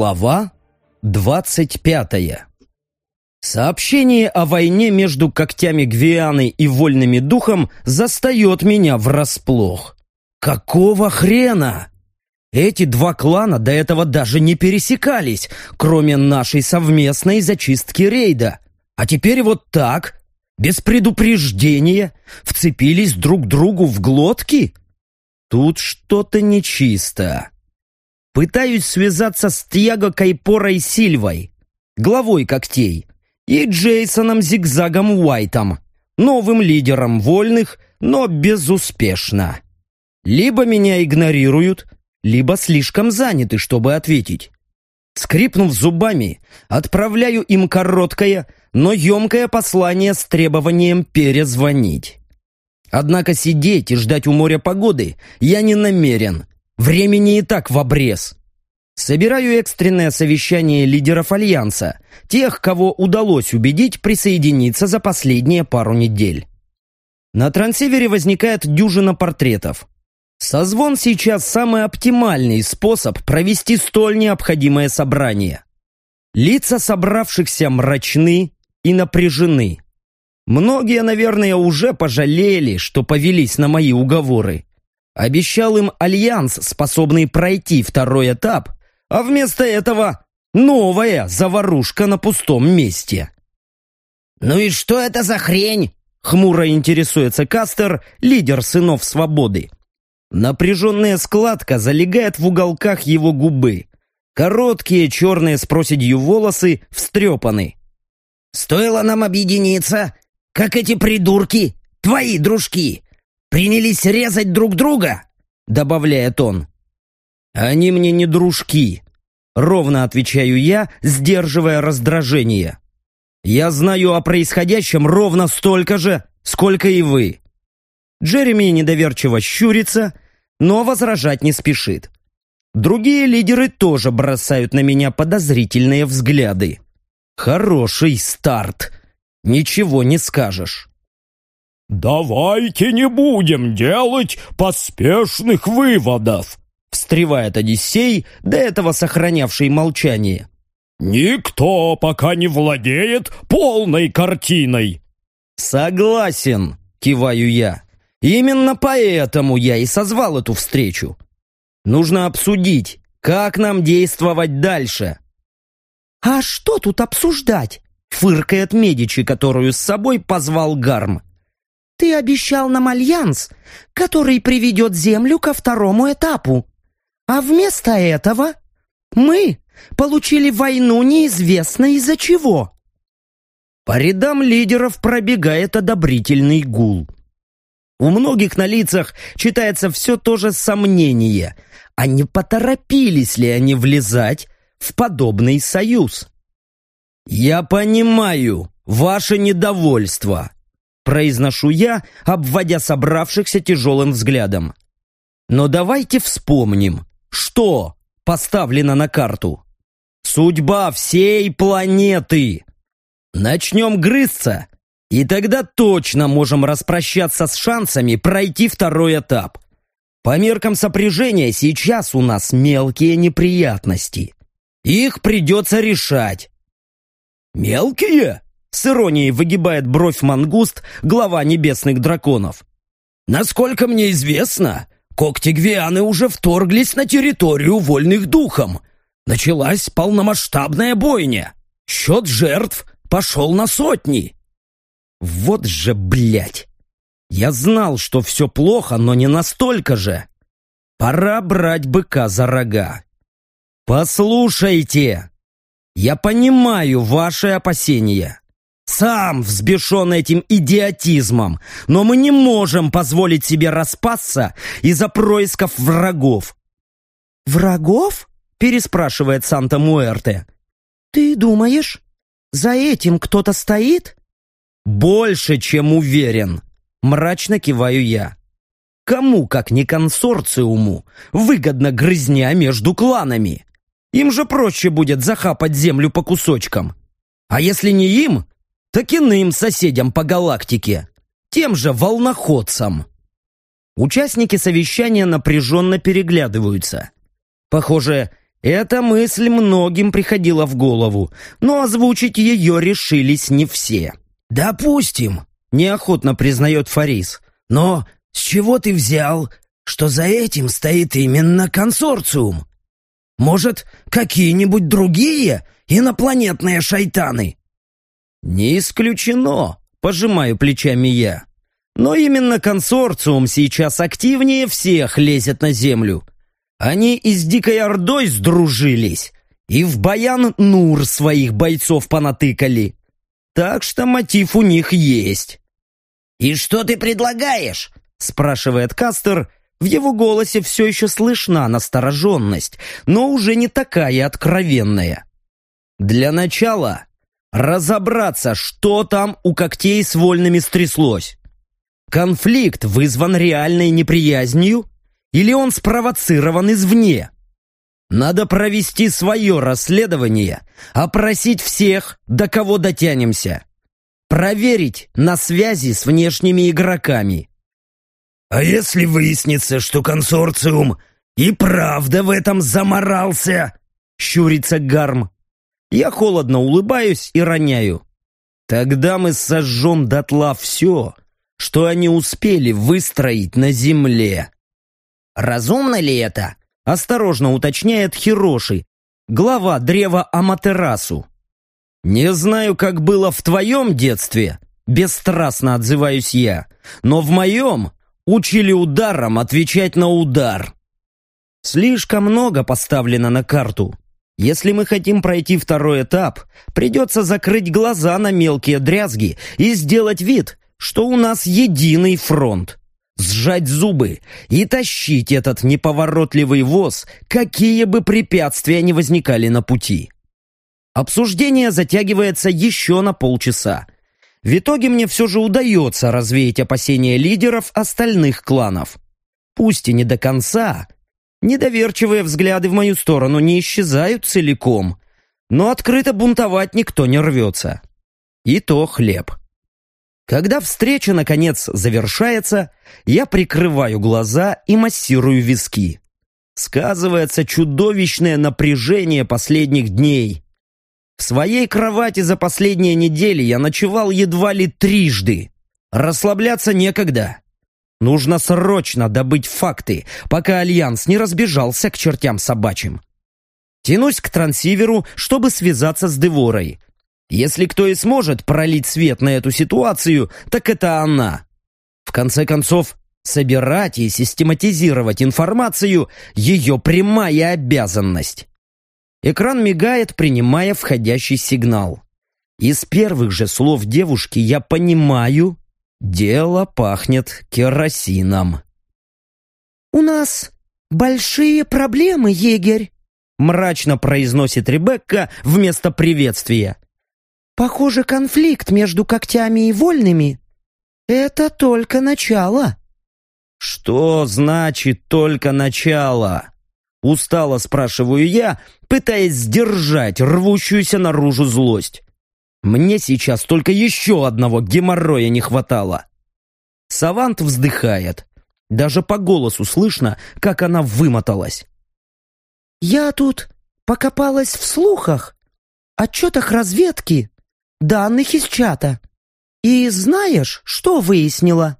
Глава двадцать пятая Сообщение о войне между когтями Гвианы и Вольными Духом застает меня врасплох. Какого хрена? Эти два клана до этого даже не пересекались, кроме нашей совместной зачистки рейда. А теперь вот так, без предупреждения, вцепились друг другу в глотки? Тут что-то нечисто. Пытаюсь связаться с Тьяго Кайпорой Сильвой, главой когтей, и Джейсоном Зигзагом Уайтом, новым лидером вольных, но безуспешно. Либо меня игнорируют, либо слишком заняты, чтобы ответить. Скрипнув зубами, отправляю им короткое, но емкое послание с требованием перезвонить. Однако сидеть и ждать у моря погоды я не намерен. Времени и так в обрез. Собираю экстренное совещание лидеров Альянса, тех, кого удалось убедить присоединиться за последние пару недель. На трансивере возникает дюжина портретов. Созвон сейчас самый оптимальный способ провести столь необходимое собрание. Лица собравшихся мрачны и напряжены. Многие, наверное, уже пожалели, что повелись на мои уговоры. Обещал им альянс, способный пройти второй этап, а вместо этого новая заварушка на пустом месте. «Ну и что это за хрень?» — хмуро интересуется Кастер, лидер сынов свободы. Напряженная складка залегает в уголках его губы. Короткие черные с проседью волосы встрепаны. «Стоило нам объединиться, как эти придурки, твои дружки, принялись резать друг друга?» Добавляет он. «Они мне не дружки», — ровно отвечаю я, сдерживая раздражение. «Я знаю о происходящем ровно столько же, сколько и вы». Джереми недоверчиво щурится, но возражать не спешит. Другие лидеры тоже бросают на меня подозрительные взгляды. Хороший старт. Ничего не скажешь. «Давайте не будем делать поспешных выводов», встревает Одиссей, до этого сохранявший молчание. «Никто пока не владеет полной картиной». «Согласен», — киваю я. «Именно поэтому я и созвал эту встречу. Нужно обсудить, как нам действовать дальше». «А что тут обсуждать?» — фыркает Медичи, которую с собой позвал Гарм. Ты обещал нам альянс, который приведет Землю ко второму этапу. А вместо этого мы получили войну неизвестно из-за чего». По рядам лидеров пробегает одобрительный гул. У многих на лицах читается все то же сомнение, а не поторопились ли они влезать в подобный союз? «Я понимаю ваше недовольство», произношу я, обводя собравшихся тяжелым взглядом. Но давайте вспомним, что поставлено на карту. Судьба всей планеты. Начнем грызться, и тогда точно можем распрощаться с шансами пройти второй этап. По меркам сопряжения сейчас у нас мелкие неприятности. Их придется решать. «Мелкие?» С иронией выгибает бровь мангуст, глава небесных драконов. «Насколько мне известно, когти Гвианы уже вторглись на территорию вольных духом. Началась полномасштабная бойня. Счет жертв пошел на сотни». «Вот же, блядь! Я знал, что все плохо, но не настолько же. Пора брать быка за рога. Послушайте, я понимаю ваши опасения. Сам взбешен этим идиотизмом, но мы не можем позволить себе распасться из-за происков врагов. «Врагов?» — переспрашивает Санта-Муэрте. «Ты думаешь, за этим кто-то стоит?» «Больше, чем уверен», — мрачно киваю я. «Кому, как не консорциуму, выгодна грызня между кланами? Им же проще будет захапать землю по кусочкам. А если не им, так иным соседям по галактике, тем же волноходцам. Участники совещания напряженно переглядываются. Похоже, Эта мысль многим приходила в голову, но озвучить ее решились не все. «Допустим», — неохотно признает Фарис. «Но с чего ты взял, что за этим стоит именно консорциум? Может, какие-нибудь другие инопланетные шайтаны?» «Не исключено», — пожимаю плечами я. «Но именно консорциум сейчас активнее всех лезет на Землю. Они и с Дикой Ордой сдружились, и в Баян-Нур своих бойцов понатыкали. Так что мотив у них есть». «И что ты предлагаешь?» — спрашивает Кастер. В его голосе все еще слышна настороженность, но уже не такая откровенная. «Для начала разобраться, что там у когтей с вольными стряслось. Конфликт вызван реальной неприязнью или он спровоцирован извне? Надо провести свое расследование, опросить всех, до кого дотянемся. Проверить на связи с внешними игроками. А если выяснится, что консорциум и правда в этом заморался? Щурится Гарм. Я холодно улыбаюсь и роняю. Тогда мы сожжем дотла все, что они успели выстроить на земле. «Разумно ли это?» — осторожно уточняет Хироши, глава древа Аматерасу. «Не знаю, как было в твоем детстве», — бесстрастно отзываюсь я, «но в моем учили ударом отвечать на удар». Слишком много поставлено на карту. Если мы хотим пройти второй этап, придется закрыть глаза на мелкие дрязги и сделать вид, что у нас единый фронт сжать зубы и тащить этот неповоротливый воз, какие бы препятствия ни возникали на пути. Обсуждение затягивается еще на полчаса. В итоге мне все же удается развеять опасения лидеров остальных кланов. Пусть и не до конца. Недоверчивые взгляды в мою сторону не исчезают целиком, но открыто бунтовать никто не рвется. И то хлеб. Когда встреча, наконец, завершается, я прикрываю глаза и массирую виски. Сказывается чудовищное напряжение последних дней. В своей кровати за последние недели я ночевал едва ли трижды. Расслабляться некогда. Нужно срочно добыть факты, пока Альянс не разбежался к чертям собачьим. Тянусь к трансиверу, чтобы связаться с Деворой. Если кто и сможет пролить свет на эту ситуацию, так это она. В конце концов, собирать и систематизировать информацию – ее прямая обязанность. Экран мигает, принимая входящий сигнал. Из первых же слов девушки я понимаю, дело пахнет керосином. «У нас большие проблемы, егерь», мрачно произносит Ребекка вместо приветствия. Похоже, конфликт между когтями и вольными — это только начало. Что значит «только начало»? Устало спрашиваю я, пытаясь сдержать рвущуюся наружу злость. Мне сейчас только еще одного геморроя не хватало. Савант вздыхает. Даже по голосу слышно, как она вымоталась. «Я тут покопалась в слухах, отчетах разведки данных из чата. И знаешь, что выяснила?»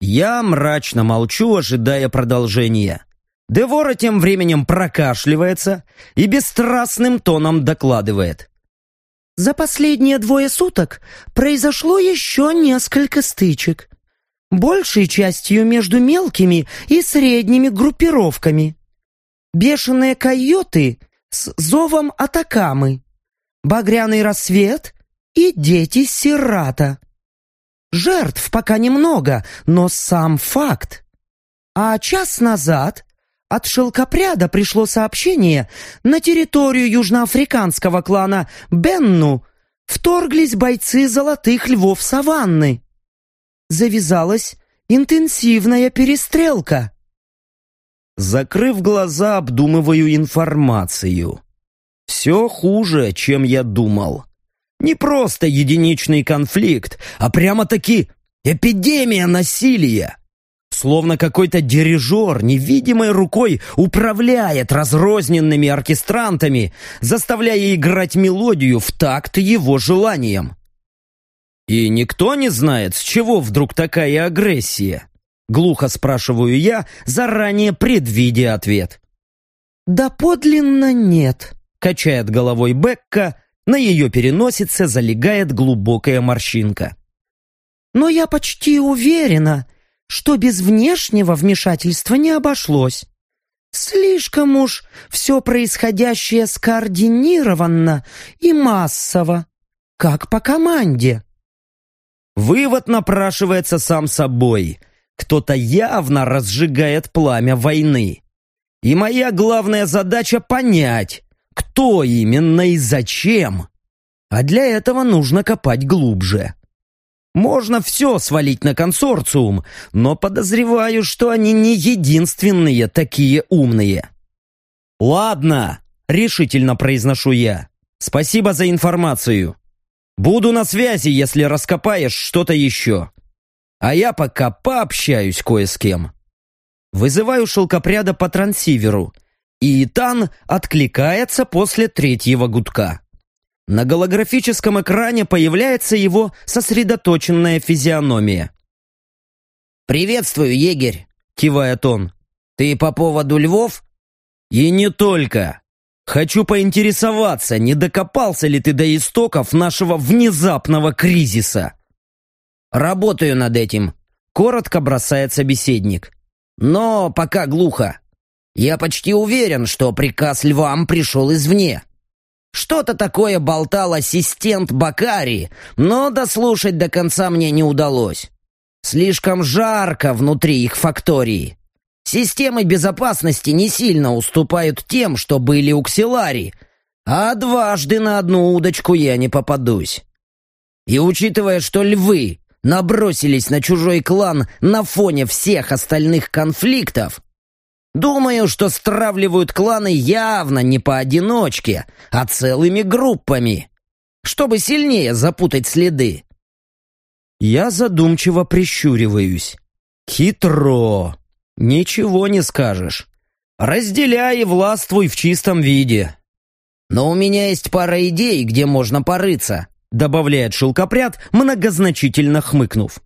Я мрачно молчу, ожидая продолжения. Девора тем временем прокашливается и бесстрастным тоном докладывает. «За последние двое суток произошло еще несколько стычек. Большей частью между мелкими и средними группировками. Бешеные койоты с зовом Атакамы, Багряный рассвет и дети Сирата. Жертв пока немного, но сам факт. А час назад от шелкопряда пришло сообщение, на территорию южноафриканского клана Бенну вторглись бойцы золотых львов саванны. Завязалась интенсивная перестрелка. Закрыв глаза, обдумываю информацию. Все хуже, чем я думал. Не просто единичный конфликт, а прямо-таки эпидемия насилия. Словно какой-то дирижер невидимой рукой управляет разрозненными оркестрантами, заставляя играть мелодию в такт его желаниям. И никто не знает, с чего вдруг такая агрессия. Глухо спрашиваю я, заранее предвидя ответ. «Да подлинно нет», — качает головой Бекка, на ее переносице залегает глубокая морщинка. «Но я почти уверена, что без внешнего вмешательства не обошлось. Слишком уж все происходящее скоординированно и массово, как по команде». Вывод напрашивается сам собой. Кто-то явно разжигает пламя войны. И моя главная задача понять, кто именно и зачем. А для этого нужно копать глубже. Можно все свалить на консорциум, но подозреваю, что они не единственные такие умные. «Ладно», — решительно произношу я. «Спасибо за информацию. Буду на связи, если раскопаешь что-то еще. А я пока пообщаюсь кое с кем. Вызываю шелкопряда по трансиверу, и Итан откликается после третьего гудка. На голографическом экране появляется его сосредоточенная физиономия. «Приветствую, егерь!» — кивает он. «Ты по поводу львов?» «И не только. Хочу поинтересоваться, не докопался ли ты до истоков нашего внезапного кризиса?» «Работаю над этим», — коротко бросает собеседник. «Но пока глухо. Я почти уверен, что приказ львам пришел извне. Что-то такое болтал ассистент Бакари, но дослушать до конца мне не удалось. Слишком жарко внутри их фактории. Системы безопасности не сильно уступают тем, что были у Ксилари, а дважды на одну удочку я не попадусь. И учитывая, что львы набросились на чужой клан на фоне всех остальных конфликтов, думаю, что стравливают кланы явно не поодиночке, а целыми группами, чтобы сильнее запутать следы. Я задумчиво прищуриваюсь. Хитро. Ничего не скажешь. Разделяй и властвуй в чистом виде. Но у меня есть пара идей, где можно порыться, добавляет шелкопряд, многозначительно хмыкнув.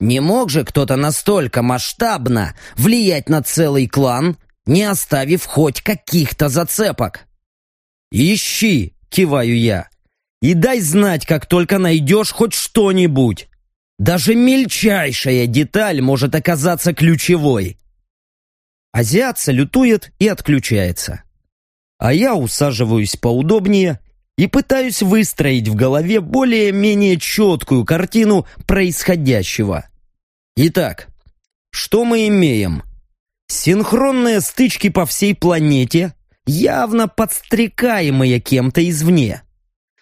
Не мог же кто-то настолько масштабно влиять на целый клан, не оставив хоть каких-то зацепок? «Ищи!» — киваю я. «И дай знать, как только найдешь хоть что-нибудь. Даже мельчайшая деталь может оказаться ключевой. Азиат салютует и отключается. А я усаживаюсь поудобнее и пытаюсь выстроить в голове более-менее четкую картину происходящего. Итак, что мы имеем? Синхронные стычки по всей планете, явно подстрекаемые кем-то извне.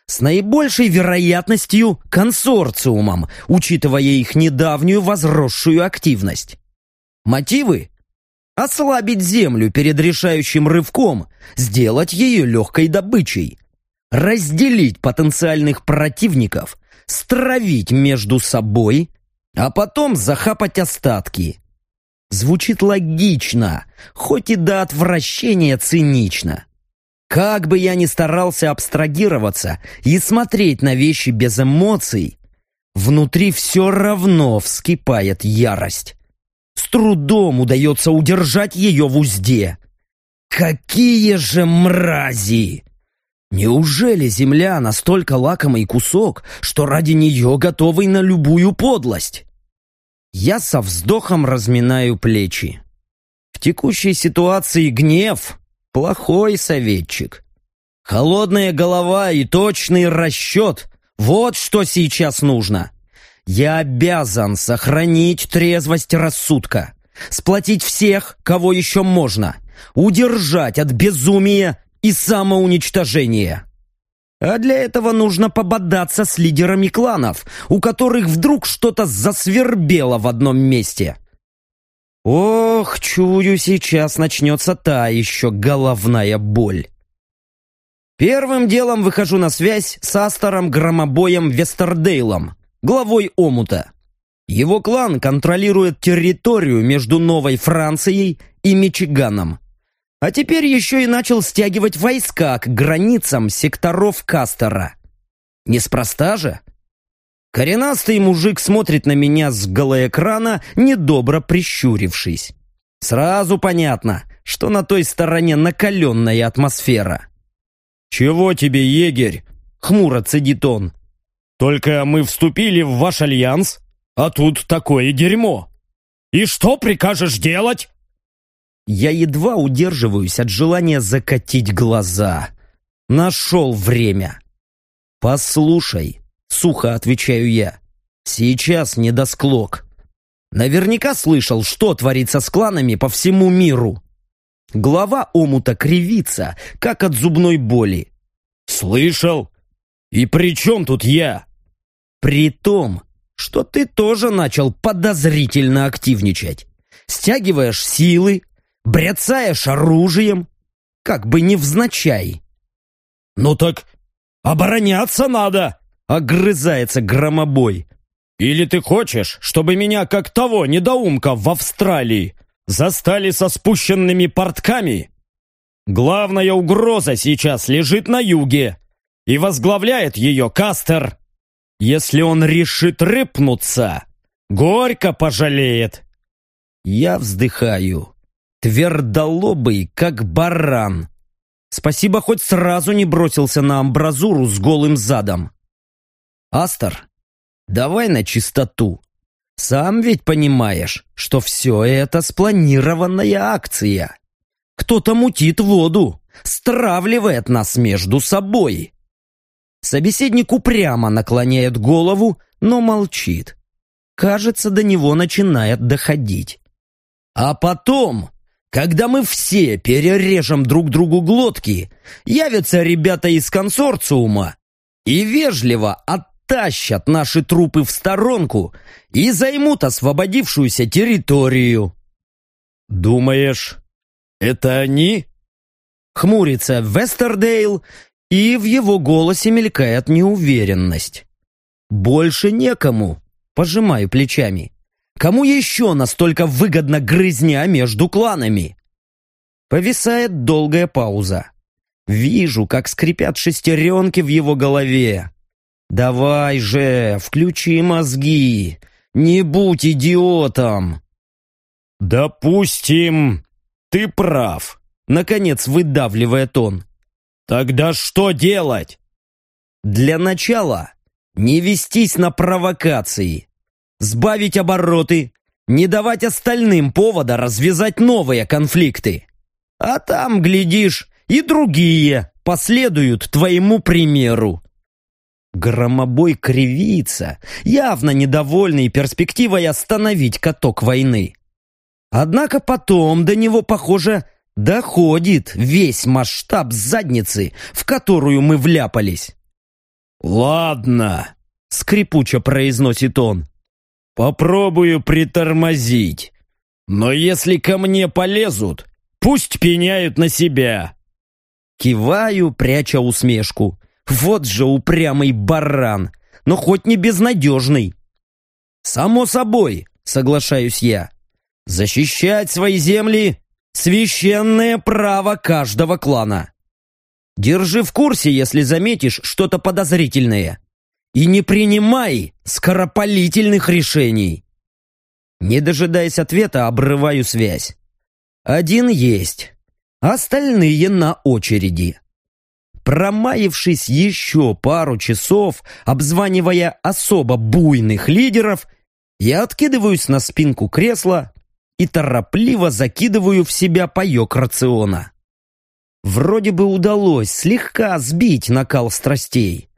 С наибольшей вероятностью консорциумом, учитывая их недавнюю возросшую активность. Мотивы Ослабить землю перед решающим рывком, сделать ее легкой добычей. Разделить потенциальных противников, стравить между собой, а потом захапать остатки. Звучит логично, хоть и до отвращения цинично. Как бы я ни старался абстрагироваться и смотреть на вещи без эмоций, внутри все равно вскипает ярость. С трудом удается удержать ее в узде. Какие же мрази! Неужели земля настолько лакомый кусок, что ради нее готовый на любую подлость? Я со вздохом разминаю плечи. В текущей ситуации гнев — плохой советчик. Холодная голова и точный расчет — вот что сейчас нужно. Я обязан сохранить трезвость рассудка, сплотить всех, кого еще можно, удержать от безумия и самоуничтожения. А для этого нужно пободаться с лидерами кланов, у которых вдруг что-то засвербело в одном месте. Ох, чую, сейчас начнется та еще головная боль. Первым делом выхожу на связь с Астором Громобоем Вестердейлом, главой омута. Его клан контролирует территорию между Новой Францией и Мичиганом. А теперь еще и начал стягивать войска к границам секторов Кастера. Неспроста же? Коренастый мужик смотрит на меня с голоэкрана, недобро прищурившись. Сразу понятно, что на той стороне накаленная атмосфера. «Чего тебе, егерь?» — хмуро цедит он. «Только мы вступили в ваш альянс, а тут такое дерьмо. И что прикажешь делать?» Я едва удерживаюсь от желания закатить глаза. Нашел время. «Послушай», — сухо отвечаю я, — «сейчас не до склок. Наверняка слышал, что творится с кланами по всему миру. Глава омута кривится, как от зубной боли. «Слышал? И при чем тут я?» «При том, что ты тоже начал подозрительно активничать. Стягиваешь силы, бряцаешь оружием, как бы невзначай». «Ну так обороняться надо!» — огрызается громобой. «Или ты хочешь, чтобы меня, как того недоумка в Австралии, застали со спущенными портками? Главная угроза сейчас лежит на юге, и возглавляет ее Кастер. Если он решит рыпнуться, горько пожалеет. Я вздыхаю, твердолобый, как баран. Спасибо, хоть сразу не бросился на амбразуру с голым задом. Астер, давай на чистоту. Сам ведь понимаешь, что все это спланированная акция. Кто-то мутит воду, стравливает нас между собой. Собеседник упрямо наклоняет голову, но молчит. Кажется, до него начинает доходить. А потом, когда мы все перережем друг другу глотки, явятся ребята из консорциума и вежливо оттащат наши трупы в сторонку и займут освободившуюся территорию. Думаешь, это они? Хмурится Вестердейл и в его голосе мелькает неуверенность. «Больше некому», — пожимаю плечами. «Кому еще настолько выгодна грызня между кланами?» Повисает долгая пауза. Вижу, как скрипят шестеренки в его голове. «Давай же, включи мозги! Не будь идиотом!» «Допустим, ты прав», — наконец выдавливает он. Тогда что делать? Для начала не вестись на провокации, сбавить обороты, не давать остальным повода развязать новые конфликты. А там, глядишь, и другие последуют твоему примеру. Громобой кривится, явно недовольный перспективой остановить каток войны. Однако потом до него, похоже, доходит весь масштаб задницы, в которую мы вляпались. «Ладно», — скрипуче произносит он, — «попробую притормозить. Но если ко мне полезут, пусть пеняют на себя». Киваю, пряча усмешку. Вот же упрямый баран, но хоть не безнадежный. «Само собой», — соглашаюсь я, — «защищать свои земли Священное право каждого клана. Держи в курсе, если заметишь что-то подозрительное. И не принимай скоропалительных решений. Не дожидаясь ответа, обрываю связь. Один есть, остальные на очереди. Промаявшись еще пару часов, обзванивая особо буйных лидеров, я откидываюсь на спинку кресла, и торопливо закидываю в себя паек рациона. Вроде бы удалось слегка сбить накал страстей.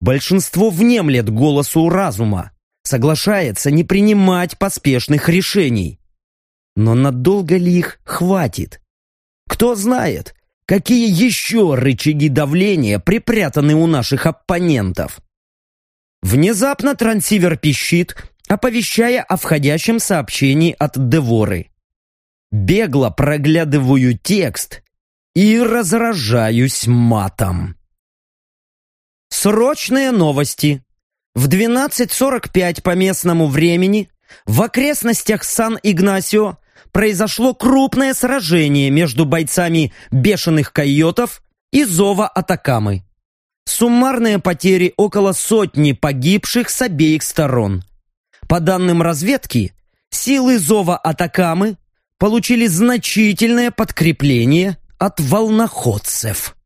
Большинство внемлет голосу разума, соглашается не принимать поспешных решений. Но надолго ли их хватит? Кто знает, какие еще рычаги давления припрятаны у наших оппонентов? Внезапно трансивер пищит, оповещая о входящем сообщении от Деворы. Бегло проглядываю текст и разражаюсь матом. Срочные новости. В 12.45 по местному времени в окрестностях Сан-Игнасио произошло крупное сражение между бойцами бешеных койотов и Зова Атакамы. Суммарные потери около сотни погибших с обеих сторон. По данным разведки, силы Зова Атакамы получили значительное подкрепление от волноходцев.